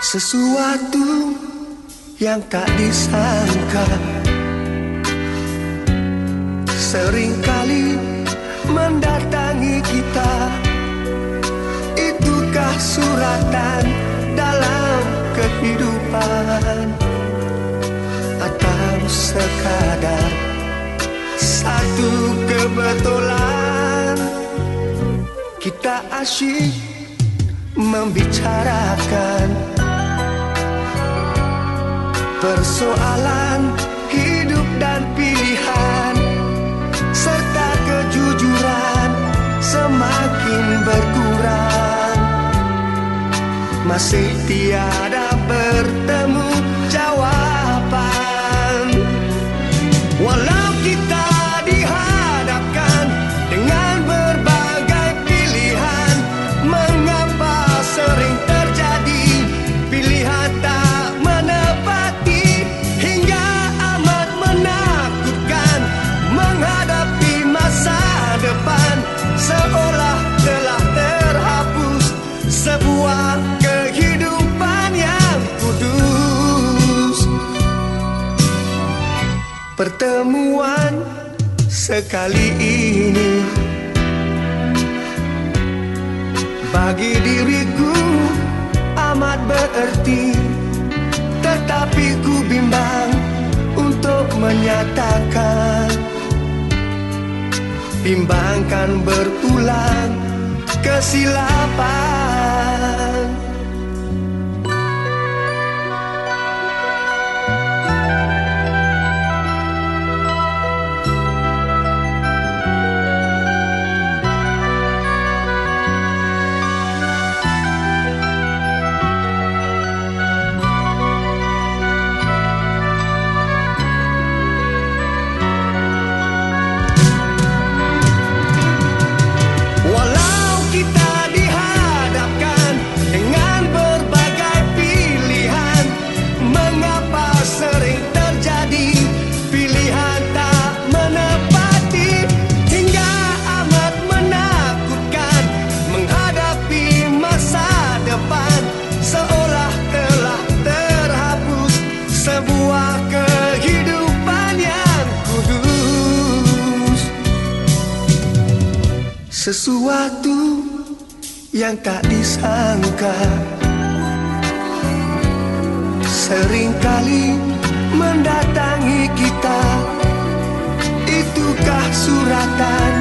Sesuatu yang tak disangka. Seringkali mendatangi kita. Itukah suratan dalam kehidupan? Atau sekadar satu kebetulan? Kita asyik membicarakan Persoalan hidup dan pilihan Serta kejujuran semakin berkurang. Masih tiada sekali ini. Bagi diriku amat berarti Tetapi ku bimbang untuk menyatakan. Bimbangkan berulang kesilapan sesuatu yang tak disangka. Seringkali mendatangi kita. Itukah suratan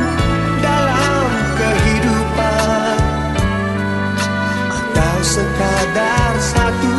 dalam kehidupan? Atau sekadar satu